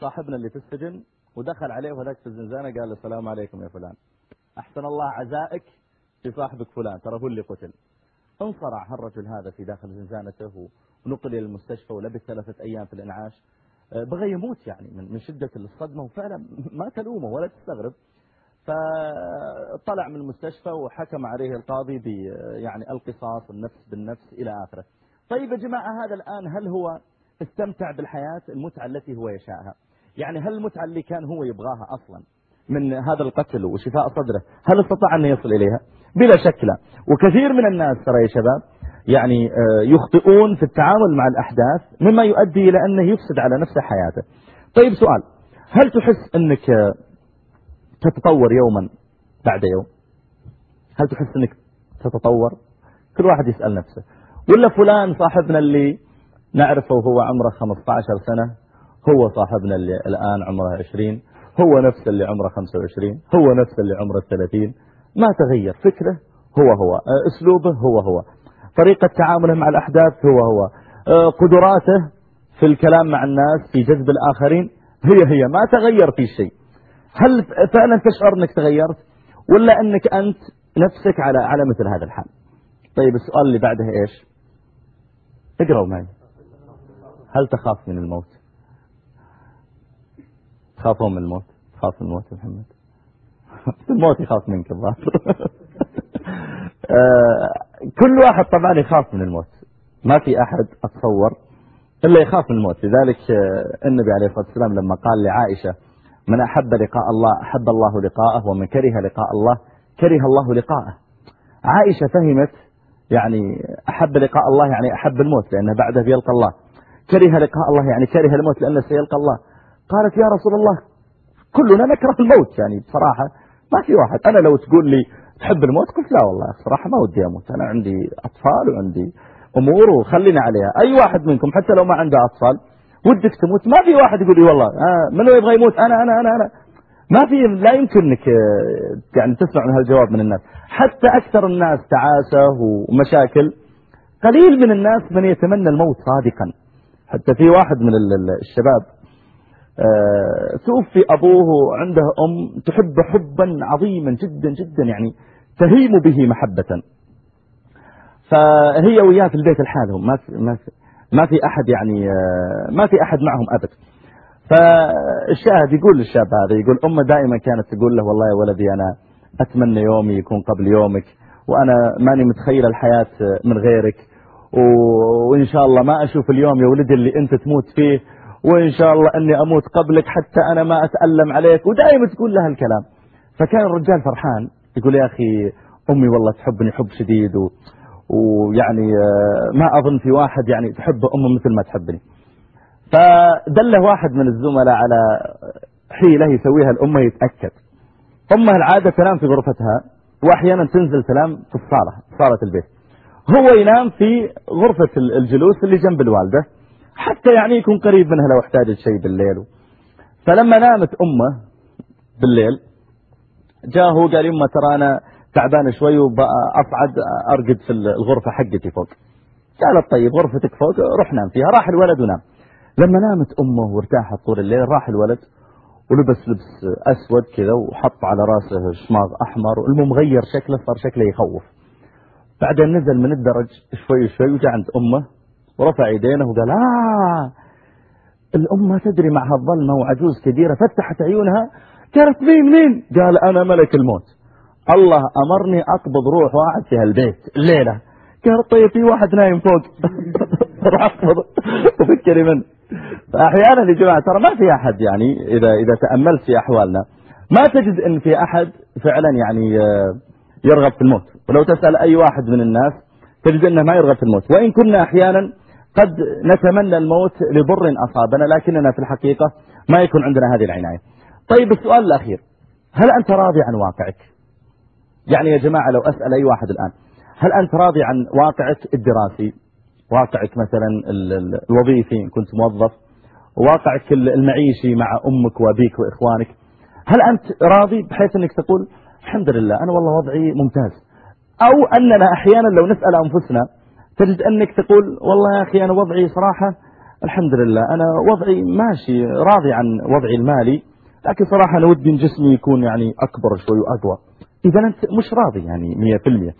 صاحبنا اللي في السجن ودخل عليه وهذاك في الزنزانة قال السلام عليكم يا فلان. أحسن الله عزائك في صاحبك فلان. ترى هو اللي قتل. انصرع الرجل هذا في داخل زنزانته ونقل إلى المستشفى ولبث ثلاثة أيام في الإنعاش. آه، بغى يموت يعني من شدة الصدمة وفعلا ما تلومه ولا تستغرب. فطلع من المستشفى وحكم عليه القاضي يعني القصاص النفس بالنفس إلى آخره. طيب يا جماعة هذا الآن هل هو استمتع بالحياة المتعة التي هو يشاءها. يعني هل المتعة اللي كان هو يبغاها أصلا من هذا القتل وشفاء صدره هل استطاع أن يصل إليها؟ بلا شك لا. وكثير من الناس ترى يا شباب يعني آه، يخطئون في التعامل مع الأحداث مما يؤدي إلى أنه يفسد على نفسه حياته. طيب سؤال هل تحس أنك آه، تتطور يوما بعد يوم؟ هل تحس أنك تتطور؟ كل واحد يسأل نفسه. ولا فلان صاحبنا اللي نعرفه وهو عمره 15 سنة هو صاحبنا اللي الآن عمره 20 هو نفس اللي عمره 25 هو نفس اللي عمره 30 ما تغير فكره هو هو. أسلوبه هو هو. طريقة تعامله مع الأحداث هو هو. قدراته في الكلام مع الناس في جذب الآخرين هي هي. ما تغير في شيء. هل فعلا تشعر أنك تغيرت؟ ولا أنك أنت نفسك على على مثل هذا الحال؟ طيب السؤال اللي بعده إيش؟ اقرأوا معي. هل تخاف من الموت؟ تخافون من الموت؟ تخاف من الموت محمد. الموت يخاف منك الظاهر كل واحد طبعا يخاف من الموت. ما في أحد أتصور إلا يخاف من الموت. لذلك آه، النبي عليه الصلاة والسلام لما قال لعائشة من أحب لقاء الله أحب الله لقاءه ومن كره لقاء الله كره الله لقاءه. عائشة فهمت يعني أحب لقاء الله يعني أحب الموت لأنه بعده بيلقى الله. كره لقاء الله يعني كره الموت لأنه سيلقى الله. قالت يا رسول الله كلنا نكره الموت. يعني بصراحة ما في واحد. أنا لو تقول لي تحب الموت قلت لا والله صراحة ما ودي أموت. أنا عندي أطفال وعندي أمور وخلينا عليها. أي واحد منكم حتى لو ما عنده أطفال ودك تموت ما في واحد يقول لي والله آه من يبغى يموت؟ أنا أنا أنا أنا. ما في لا يمكن انك آه، يعني تسمع من هالجواب من الناس. حتى أكثر الناس تعاسة ومشاكل. قليل من الناس من يتمنى الموت صادقا. حتى في واحد من الشباب آه، توفي أبوه عنده أم تحب حبا عظيما جدا جدا يعني تهيم به محبة. فهي وياه في البيت لحالهم ما في ما في ما في أحد يعني آه، ما في أحد معهم أبد. فالشاهد يقول للشاب هذا يقول أمه دائما كانت تقول له والله يا ولدي أنا أتمنى يومي يكون قبل يومك وأنا ماني متخيل الحياة من غيرك. وإن شاء الله ما أشوف اليوم يا ولدي اللي أنت تموت فيه وإن شاء الله أني أموت قبلك حتى أنا ما أتألم عليك ودائما تقول لها الكلام. فكان الرجال فرحان يقول يا أخي أمي والله تحبني حب شديد و... ويعني آه، ما أظن في واحد يعني تحب أمه مثل ما تحبني. فدله واحد من الزملاء على حيلة يسويها الأمة يتأكد. أمه العادة تنام في غرفتها وأحيانا تنزل تنام في الصالة صالة البيت. هو ينام في غرفة الجلوس اللي جنب الوالدة حتى يعني يكون قريب منها لو احتاجت شيء بالليل. فلما نامت أمه بالليل جاء هو قال يمه ترى أنا تعبان شوي وأصعد أرقد في الغرفة حقتي فوق. قالت طيب غرفتك فوق روح نام فيها. راح الولد ونام. لما نامت أمه وارتاحت طول الليل راح الولد ولبس لبس أسود كذا وحط على رأسه شماغ أحمر المهم غير شكله صار شكله يخوف. بعدين نزل من الدرج شوي شوي وجاء عند أمه ورفع يدينه وقال آه الأم ما تدري معها الظلمة وعجوز كبيرة فتحت عيونها قالت مين مين؟ قال أنا ملك الموت. الله أمرني أقبض روح واحد في هالبيت الليلة. قال طيب في واحد نايم فوق. راح أقبض. وفكري منه فأحيانا يا جماعة ترى ما في أحد يعني إذا إذا تأملت في أحوالنا ما تجد أن في أحد فعلا يعني آه، يرغب في الموت. ولو تسأل أي واحد من الناس تجد أنه ما يرغب في الموت. وإن كنا أحيانا قد نتمنى الموت لضر أصابنا لكننا في الحقيقة ما يكون عندنا هذه العناية. طيب السؤال الأخير. هل أنت راضي عن واقعك؟ يعني يا جماعة لو أسأل أي واحد الآن هل أنت راضي عن واقعك الدراسي؟ واقعك مثلا الوظيفي إن كنت موظف. واقعك المعيشي مع أمك وأبيك وإخوانك. هل أنت راضي بحيث أنك تقول الحمد لله أنا والله وضعي ممتاز. أو أننا أحيانا لو نسأل أنفسنا تجد أنك تقول والله يا أخي أنا وضعي صراحة الحمد لله أنا وضعي ماشي راضي عن وضعي المالي لكن صراحة أنا ودي جسمي يكون يعني أكبر شوي وأقوى. إذا أنت مش راضي يعني مية في المية.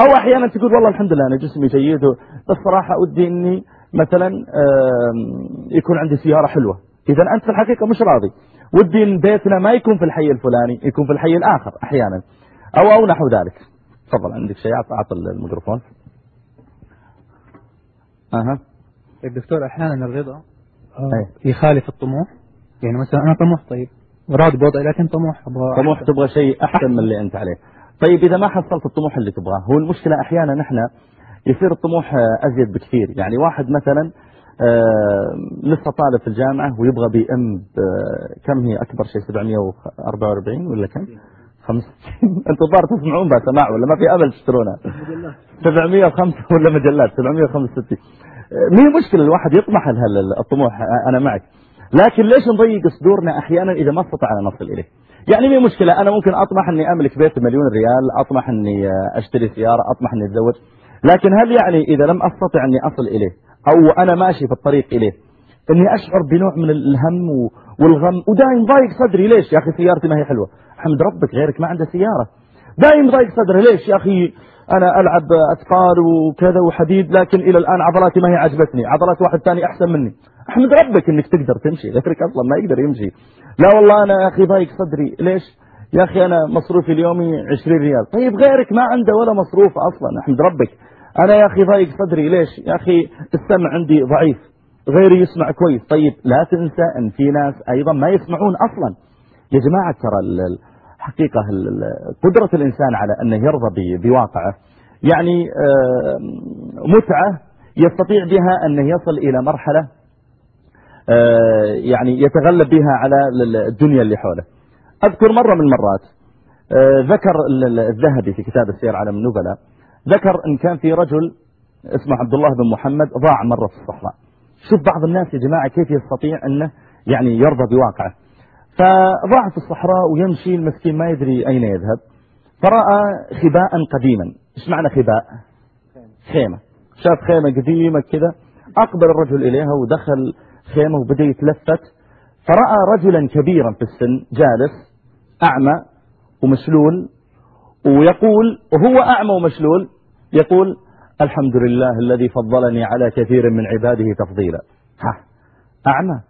أو أحيانا تقول والله الحمد لله أنا جسمي جيد بس صراحة ودي إني مثلا يكون عندي سيارة حلوة. إذا أنت في الحقيقة مش راضي. ودي إن بيتنا ما يكون في الحي الفلاني يكون في الحي الآخر أحيانا أو أو نحو ذلك. تفضل عندك شيء؟ أعطى الميكروفون. أها. طيب دكتور أحيانا الرضا آه، يخالف الطموح. يعني مثلا أنا طموح طيب. راضي بوضعي لكن طموح أبغى طموح تبغى شيء أحسن من اللي أنت عليه. طيب إذا ما حصلت الطموح اللي تبغاه هو المشكلة أحيانا نحن يصير الطموح أزيد بكثير. يعني واحد مثلا آه لسه طالب في الجامعة ويبغى BM كم هي؟ أكبر شيء 744 ولا كم؟ 65 أنتم الظاهر تسمعون بها سماع ولا ما في؟ امل تشترونها. 705 ولا مجلات؟ 765 مي مشكلة؟ الواحد يطمح الطموح أنا معك. لكن ليش نضيق صدورنا أحيانا إذا ما استطعنا نصل إليه؟ يعني مي مشكلة؟ أنا ممكن أطمح إني أملك بيت مليون ريال أطمح إني أشتري سيارة أطمح إني أتزوج. لكن هل يعني إذا لم أستطع إني أصل إليه أو أنا ماشي في الطريق إليه إني أشعر بنوع من الهم والغم ودايم ضايق صدري. ليش يا أخي سيارتي ما هي حلوة؟ حمد ربك غيرك ما عنده سيارة. دايم ضايق صدره ليش يا أخي أنا ألعب أثقال وكذا وحديد لكن إلى الآن عضلاتي ما هي عجبتني. عضلات واحد ثاني أحسن مني. أحمد ربك إنك تقدر تمشي. غيرك أصلا ما يقدر يمشي. لا والله أنا يا أخي ضايق صدري. ليش؟ يا أخي أنا مصروفي اليومي 20 ريال. طيب غيرك ما عنده ولا مصروف أصلا أحمد ربك. أنا يا أخي ضايق صدري. ليش؟ يا أخي السمع عندي ضعيف. غيري يسمع كويس. طيب لا تنسى أن في ناس أيضا ما يسمعون أصلا. يا جماعة ترى حقيقة قدرة الإنسان على أنه يرضى بواقعه يعني متعة يستطيع بها أنه يصل إلى مرحلة يعني يتغلب بها على الدنيا اللي حوله. أذكر مرة من المرات ذكر الذهبي في كتاب السير على النبلاء ذكر أن كان في رجل اسمه عبد الله بن محمد ضاع مرة في الصحراء. شوف بعض الناس يا جماعة كيف يستطيع أنه يعني يرضى بواقعه. فضاع في الصحراء ويمشي المسكين ما يدري أين يذهب. فرأى خباء قديما. إيش معنى خباء؟ خيمة. شاف خيمة قديمة كذا. أقبل الرجل إليها ودخل خيمة وبدأ يتلفت. فرأى رجلا كبيرا في السن جالس أعمى ومشلول ويقول وهو أعمى ومشلول يقول الحمد لله الذي فضلني على كثير من عباده تفضيلا. ها أعمى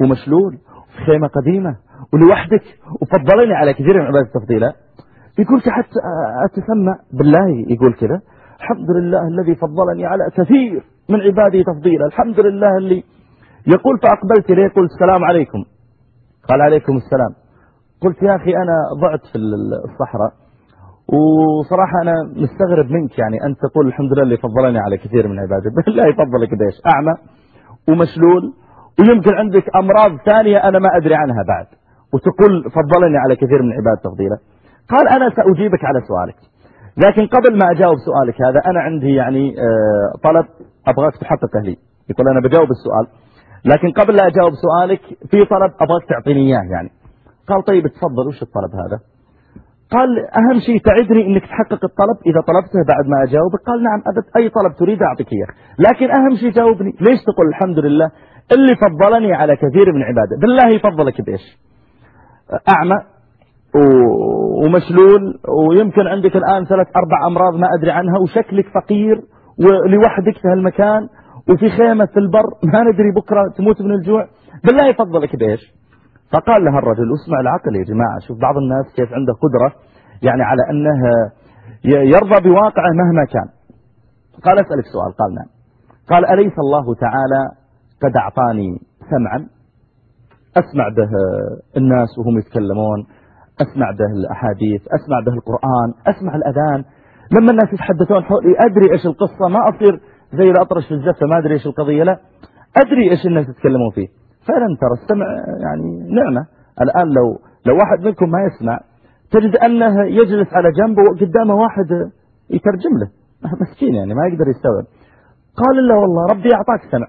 ومشلول في خيمة قديمة ولوحدك وفضلني على كثير من عبادة التفضيلة يقول حتى أتسمع بالله يقول كذا الحمد لله الذي فضلني على كثير من عباده تفضيلا الحمد لله اللي يقول فأقبلت إليه قلت السلام عليكم. قال عليكم السلام. قلت يا أخي أنا ضعت في الصحراء. وصراحة أنا مستغرب منك يعني أنت تقول الحمد لله اللي فضلني على كثير من عباده بالله يفضلك بيش أعمى ومشلول ويمكن عندك أمراض ثانية أنا ما أدري عنها بعد. وتقول فضلني على كثير من عباد تفضيله قال أنا سأجيبك على سؤالك. لكن قبل ما أجاوب سؤالك هذا أنا عندي يعني آه، طلب أبغاك تحققه لي. يقول أنا بجاوب السؤال. لكن قبل لا أجاوب سؤالك في طلب أبغاك تعطيني إياه يعني. قال طيب تفضل وش الطلب هذا؟ قال أهم شيء تعدني أنك تحقق الطلب إذا طلبته بعد ما أجاوبك. قال نعم أبد أي طلب تريد أعطيك إياه. لكن أهم شيء جاوبني ليش تقول الحمد لله؟ اللي فضلني على كثير من عباده. بالله يفضلك بإيش؟ أعمى ومشلول ويمكن عندك الآن ثلاث أربع أمراض ما أدري عنها وشكلك فقير ولوحدك في هالمكان وفي خيمة في البر ما ندري بكرة تموت من الجوع. بالله يفضلك بإيش؟ فقال لها الرجل اسمع العقل يا جماعة شوف بعض الناس كيف عنده قدرة يعني على أنه يرضى بواقعه مهما كان. قال أسألك سؤال. قال نعم. قال أليس الله تعالى قد أعطاني سمعا؟ أسمع به الناس وهم يتكلمون أسمع به الأحاديث أسمع به القرآن أسمع الأذان. لما الناس يتحدثون حولي أدري إيش القصة ما أصير زي الأطرش في الزفة ما أدري إيش القضية. لا أدري إيش الناس يتكلمون فيه. فعلا ترى السمع يعني نعمة. الآن لو لو واحد منكم ما يسمع تجد أنه يجلس على جنبه وقدامه واحد يترجم له. مسكين يعني ما يقدر يستوعب. قال له والله ربي أعطاك سمع.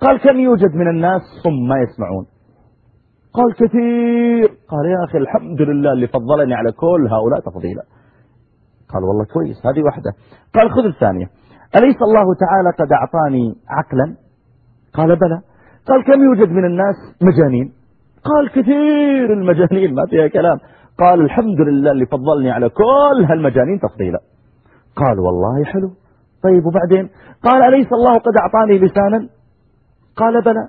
قال كم يوجد من الناس صم ما يسمعون. قال كثير. قال يا أخي الحمد لله اللي فضلني على كل هؤلاء تفضيلا. قال والله كويس هذه واحدة. قال خذ الثانية. أليس الله تعالى قد أعطاني عقلا؟ قال بلى. قال كم يوجد من الناس مجانين؟ قال كثير المجانين ما فيها كلام. قال الحمد لله اللي فضلني على كل هالمجانين تفضيلا. قال والله حلو. طيب وبعدين؟ قال أليس الله قد أعطاني لسانا؟ قال بلى.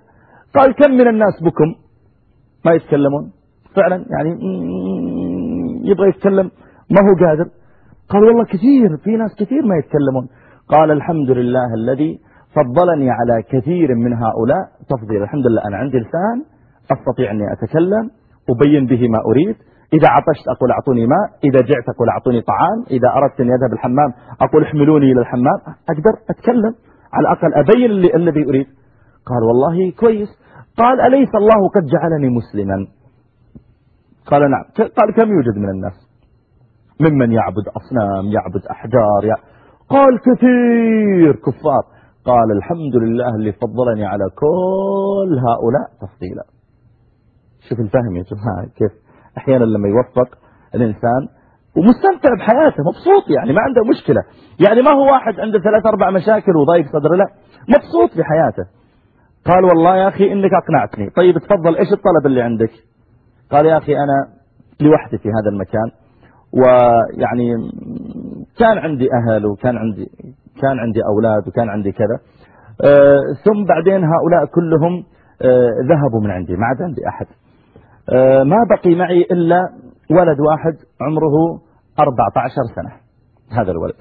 قال كم من الناس بكم؟ ما يتكلمون. فعلا يعني يبغى يتكلم. ما هو قادر. قال والله كثير في ناس كثير ما يتكلمون. قال الحمد لله الذي فضلني على كثير من هؤلاء تفضيل. الحمد لله أنا عندي لسان أستطيع أني أتكلم أبين به ما أريد. إذا عطشت أقول أعطوني ماء إذا جعت أقول أعطوني طعام إذا أردت أن أذهب الحمام أقول احملوني إلى الحمام. أقدر أتكلم على الأقل أبين الذي أريد. قال والله كويس. قال أليس الله قد جعلني مسلما؟ قال نعم. قال كم يوجد من الناس؟ ممن يعبد أصنام يعبد أحجار يعبد قال كثير كفار. قال الحمد لله اللي فضلني على كل هؤلاء تفضيلا. شوف الفهم يا جماعة كيف؟ أحيانا لما يوفق الإنسان ومستمتع بحياته مبسوط يعني ما عنده مشكلة. يعني ما هو واحد عنده ثلاث أربع مشاكل وضايق صدره لا مبسوط بحياته. قال والله يا أخي إنك أقنعتني. طيب تفضل إيش الطلب اللي عندك؟ قال يا أخي أنا لوحدي في هذا المكان ويعني كان عندي أهل وكان عندي كان عندي أولاد وكان عندي كذا. آه ثم بعدين هؤلاء كلهم آه ذهبوا من عندي ما عاد عندي أحد. آه ما بقي معي إلا ولد واحد عمره 14 سنة هذا الولد.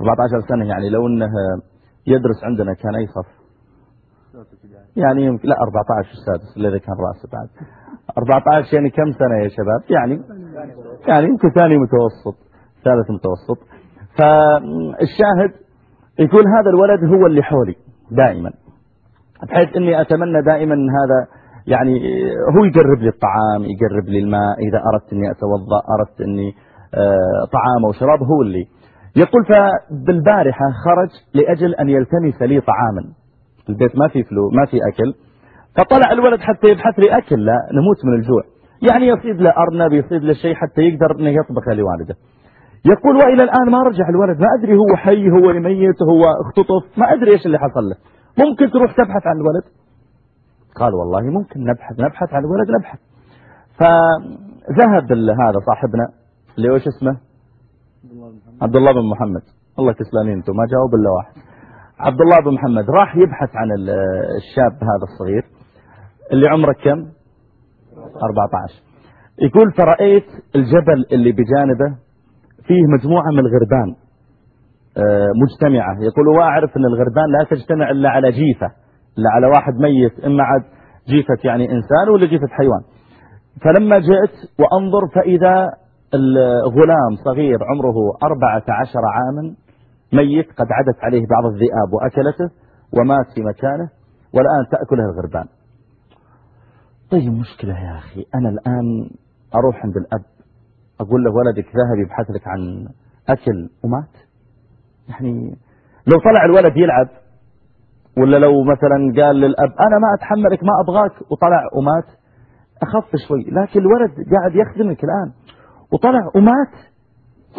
14 سنة يعني لو أنه يدرس عندنا كان أي صف يعني يمكن لا 14 السادس الذي كان راسه بعد. 14 يعني كم سنة يا شباب؟ يعني يعني يمكن ثاني متوسط ثالث متوسط. فالشاهد يكون هذا الولد هو اللي حولي دائما. بحيث إني أتمنى دائما هذا يعني هو يقرب لي الطعام يقرب لي الماء إذا أردت إني أتوضأ أردت إني طعام وشراب هو اللي. يقول فبالبارحة خرج لأجل أن يلتمس لي طعاما. البيت ما في فلو ما في أكل. فطلع الولد حتى يبحث لي أكل لا نموت من الجوع. يعني يصيد له أرنب يصيد له شيء حتى يقدر أنه يطبخ لوالده. يقول وإلى الآن ما رجع الولد ما أدري هو حي هو ميت هو اختطف ما أدري إيش اللي حصل له. ممكن تروح تبحث عن الولد؟ قال والله ممكن نبحث نبحث عن الولد نبحث. فذهب هذا صاحبنا اللي وش اسمه؟ عبد الله بن محمد. الله تسلمين أنتم ما جاوب إلا واحد. عبد الله بن محمد راح يبحث عن الشاب هذا الصغير اللي عمره كم؟ 14 يقول فرأيت الجبل اللي بجانبه فيه مجموعة من الغربان مجتمعة. يقول وأعرف أن الغربان لا تجتمع إلا على جيفة إلا على واحد ميت إما عاد جيفة يعني إنسان ولا جيفة حيوان. فلما جئت وأنظر فإذا الغلام صغير عمره أربعة عشر عاما ميت قد عدت عليه بعض الذئاب وأكلته ومات في مكانه والآن تأكله الغربان. طيب مشكلة يا أخي أنا الآن أروح عند الأب. أقول له ولدك ذهب يبحث لك عن أكل ومات؟ يعني لو طلع الولد يلعب ولا لو مثلا قال للأب أنا ما أتحملك ما أبغاك وطلع ومات أخف شوي. لكن الولد قاعد يخدمك الآن وطلع ومات.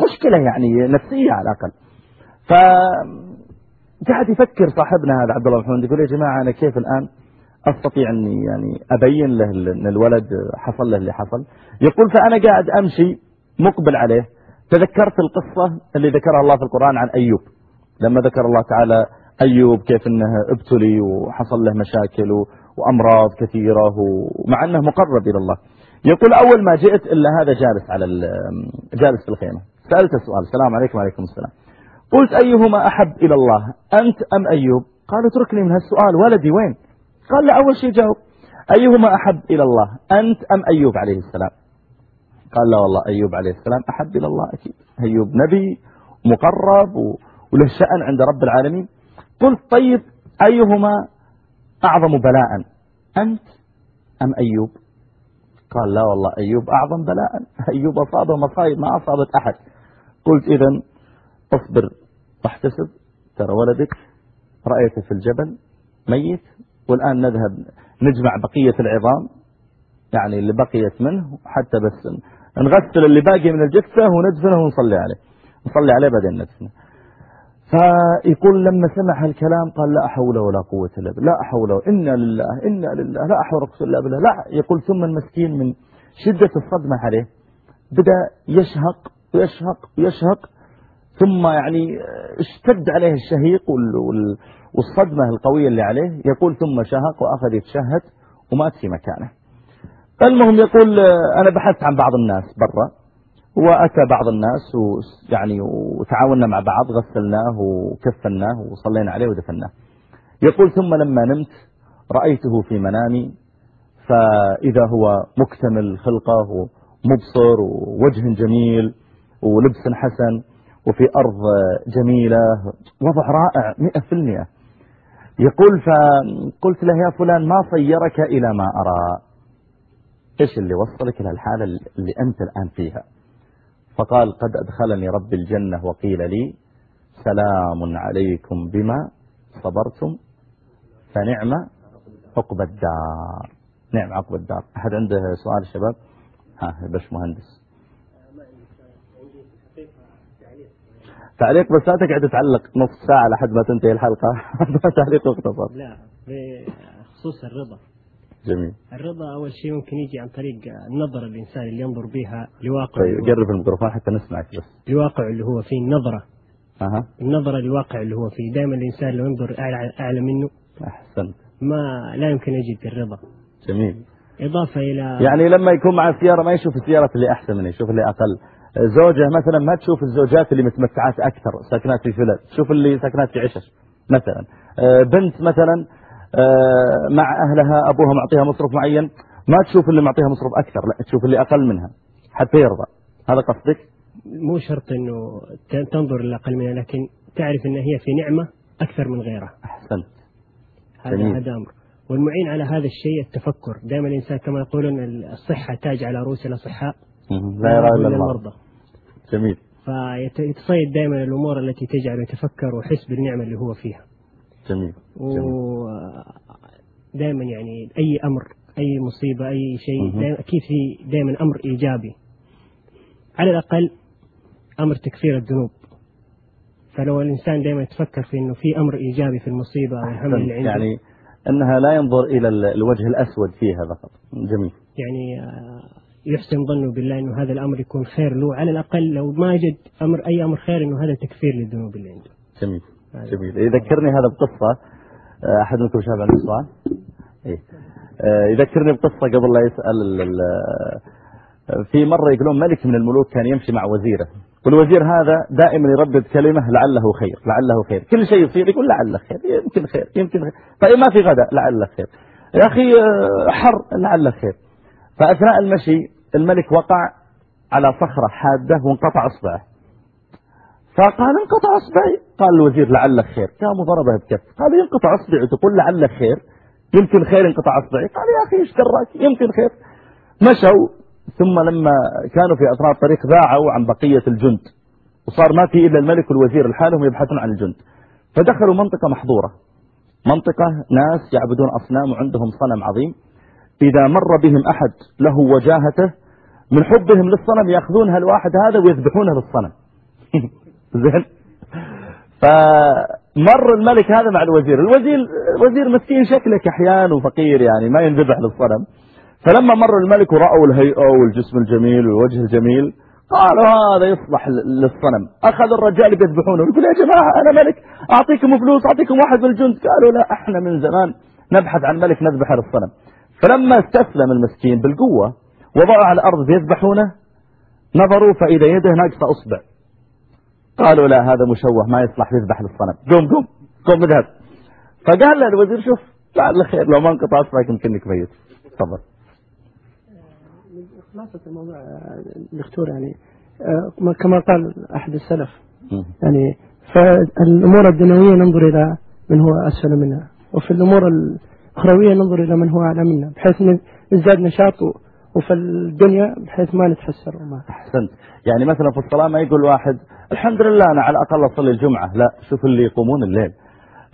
مشكلة يعني نفسية على الأقل. فقاعد يفكر صاحبنا هذا عبد الله محمد يقول يا جماعة أنا كيف الآن أستطيع أني يعني أبين له أن الولد حصل له اللي حصل. يقول فأنا قاعد أمشي مقبل عليه. تذكرت القصة اللي ذكرها الله في القرآن عن أيوب. لما ذكر الله تعالى أيوب كيف أنه ابتلي وحصل له مشاكل وأمراض كثيرة ومع أنه مقرب إلى الله. يقول أول ما جئت إلا هذا جالس على جالس في الخيمة. سألت السؤال. السلام عليكم وعليكم السلام. قلت أيهما أحب إلى الله؟ أنت أم أيوب؟ قال اتركني من هالسؤال. ولدي وين؟ قال لا أول شيء جاوب. أيهما أحب إلى الله؟ أنت أم أيوب عليه السلام؟ قال لا والله أيوب عليه السلام أحب إلى الله أكيد. أيوب نبي مقرب وله شأن عند رب العالمين. قلت طيب أيهما أعظم بلاء؟ أنت أم أيوب؟ قال لا والله أيوب أعظم بلاء. أيوب أصابه مصايب ما أصابت أحد. قلت إذا اصبر واحتسب ترى ولدك رأيته في الجبل ميت والآن نذهب نجمع بقية العظام يعني اللي بقيت منه حتى بس نغسل اللي باقي من الجثة وندفنه ونصلي عليه. نصلي عليه بعدين ندفنه فيقول لما سمع هالكلام قال لا حول ولا قوة إلا بالله لا حول إنا لله إنا لله لا حول ولا قوة إلا بالله لا يقول ثم المسكين من شدة الصدمة عليه بدأ يشهق ويشهق ويشهق ثم يعني اشتد عليه الشهيق والصدمة القوية اللي عليه. يقول ثم شهق وأخذ يتشهد ومات في مكانه. المهم يقول أنا بحثت عن بعض الناس برا وأتى بعض الناس ويعني وتعاوننا مع بعض غسلناه وكفناه وصلينا عليه ودفناه. يقول ثم لما نمت رأيته في منامي فإذا هو مكتمل خلقه مبصر ووجه جميل ولبس حسن وفي أرض جميلة وضع رائع مئة في المئة. يقول فقلت له يا فلان ما صيرك إلى ما أرى. إيش اللي وصلك إلى الحالة اللي أنت الآن فيها؟ فقال قد أدخلني رب الجنة وقيل لي سلام عليكم بما صبرتم فنعم عقب الدار. نعم عقب الدار. أحد عنده سؤال شباب؟ ها باش مهندس. تعليق بس لا تقعد تعلق نص ساعة لحد ما تنتهي الحلقة. تعليق مختصر لا بخصوص الرضا. جميل. الرضا أول شيء ممكن يجي عن طريق النظرة الإنسان اللي ينظر بها لواقع. طيب قرب الميكروفون حتى نسمعك بس. لواقع اللي هو فيه النظرة. أها. النظرة لواقع اللي هو فيه. دائما الإنسان لو ينظر أعلى, أعلى منه أحسنت. ما لا يمكن يجد الرضا. جميل. إضافة إلى يعني لما يكون مع السيارة ما يشوف السيارة اللي أحسن منه يشوف اللي أقل. زوجة مثلا ما تشوف الزوجات اللي متمتعات أكثر ساكنات في فلل تشوف اللي ساكنات في عشش مثلا. آه، بنت مثلا آه، مع أهلها أبوها معطيها مصروف معين ما تشوف اللي معطيها مصروف أكثر لا تشوف اللي أقل منها حتى يرضى. هذا قصدك؟ مو شرط أنه تنظر للأقل منها لكن تعرف أن هي في نعمة أكثر من غيرها. أحسنت. هذا هذا أمر. والمعين على هذا الشيء التفكر. دائما الإنسان كما يقولون الصحة تاج على رؤوس الأصحاء. لا يرى إلا المرضى. جميل. فيتصيد دائما الأمور التي تجعله يتفكر ويحس بالنعمة اللي هو فيها. جميل, دائما يعني أي أمر أي مصيبة أي شيء أكيد في دائما أمر إيجابي. على الأقل أمر تكفير الذنوب. فلو الإنسان دائما يتفكر في أنه في أمر إيجابي في المصيبة أو الهم اللي عنده. يعني أنها لا ينظر إلى الوجه الأسود فيها فقط. جميل. يعني آه، يحسن ظنه بالله إنه هذا الأمر يكون خير له. على الأقل لو ما وجد أمر أي أمر خير إنه هذا تكفير للذنوب اللي عنده. جميل. جميل. يذكرني هذا بقصه آه، أحد منكم شاب عنده سؤال؟ إيه. آه، يذكرني بقصة قبل لا يسأل آه، في مرة يقولون ملك من الملوك كان يمشي مع وزيره. والوزير هذا دائما يردد كلمة لعله خير لعله خير. كل شيء يصير يقول لعله خير يمكن خير يمكن خير. طيب ما في غداء لعله خير. يا أخي حر لعله خير. فأثناء المشي الملك وقع على صخرة حادة وانقطع أصبعه. فقال انقطع أصبعي. قال الوزير لعلك خير. قام ضربه بكف. قال ينقطع أصبعي. وتقول لعلك خير. يمكن خير انقطع أصبعي. قال يا أخي إيش دراك يمكن خير. مشوا. ثم لما كانوا في أطراف الطريق ذاعوا عن بقية الجند. وصار ما في إلا الملك والوزير لحالهم يبحثون عن الجند. فدخلوا منطقة محظورة. منطقة ناس يعبدون أصنام وعندهم صنم عظيم. إذا مر بهم أحد له وجاهته من حبهم للصنم يأخذون هالواحد هذا ويذبحونه للصنم زين. فمر الملك هذا مع الوزير. الوزير الوزير مسكين شكله كحيان وفقير يعني ما ينذبح للصنم. فلما مر الملك ورأوا الهيئة والجسم الجميل والوجه الجميل قالوا هذا يصلح للصنم. أخذ الرجال بيذبحونه. يقول يا جماعة أنا ملك أعطيكم فلوس أعطيكم واحد من الجند. قالوا لا إحنا من زمان نبحث عن ملك نذبحه للصنم. فلما استسلم المسكين بالقوة وضعوا على الأرض يذبحونه نظروا فإذا يده ناقصة أصبع. قالوا لا هذا مشوه ما يصلح يذبح للصنم. قوم قوم قوم اذهب. فقال له الوزير شوف لعل خير لو ما انقطع أصبعك يمكنك ميت. تفضل. خلاصة الموضوع دكتور يعني آه، كما قال أحد السلف يعني فالأمور الدنيوية ننظر إلى من هو أسفل منها وفي الأمور الأخروية ننظر إلى من هو أعلى منا بحيث نزداد نشاط وفي الدنيا بحيث ما نتحسر وما أحسنت. يعني مثلا في الصلاة ما يقول واحد الحمد لله أنا على الأقل أصلي الجمعة. لا شوف اللي يقومون الليل.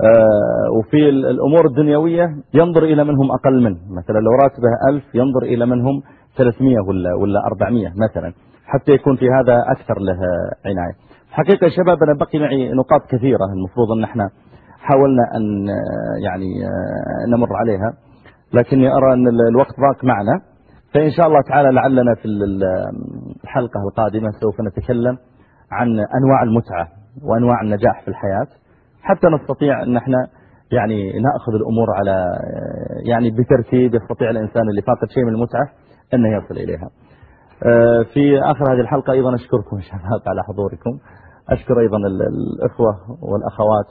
آه وفي الأمور الدنيوية ينظر إلى منهم أقل منه مثلا لو راتبه ألف ينظر إلى منهم 300 ولا, ولا 400 مثلا حتى يكون في هذا أكثر له عناية. حقيقة شباب أنا بقي معي نقاط كثيرة. المفروض أن إحنا حاولنا أن يعني نمر عليها. لكني أرى أن الوقت ضاق معنا. فإن شاء الله تعالى لعلنا في الحلقة القادمة سوف نتكلم عن أنواع المتعة وأنواع النجاح في الحياة. حتى نستطيع أن إحنا يعني نأخذ الأمور على يعني بترتيب يستطيع الإنسان اللي فاقد شيء من المتعة أنه يصل إليها. آه، في آخر هذه الحلقة أيضا أشكركم شباب على حضوركم. أشكر أيضا الأخوة والأخوات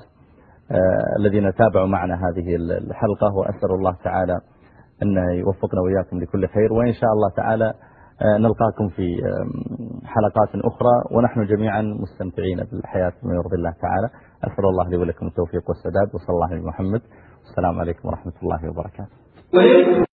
آه، الذين تابعوا معنا هذه الحلقة وأسأل الله تعالى أن يوفقنا وإياكم لكل خير وإن شاء الله تعالى آه، نلقاكم في حلقات أخرى ونحن جميعا مستمتعين بالحياة بما يرضي الله تعالى. أسأل الله لي ولكم التوفيق والسداد وصلى الله على محمد. والسلام عليكم ورحمة الله وبركاته.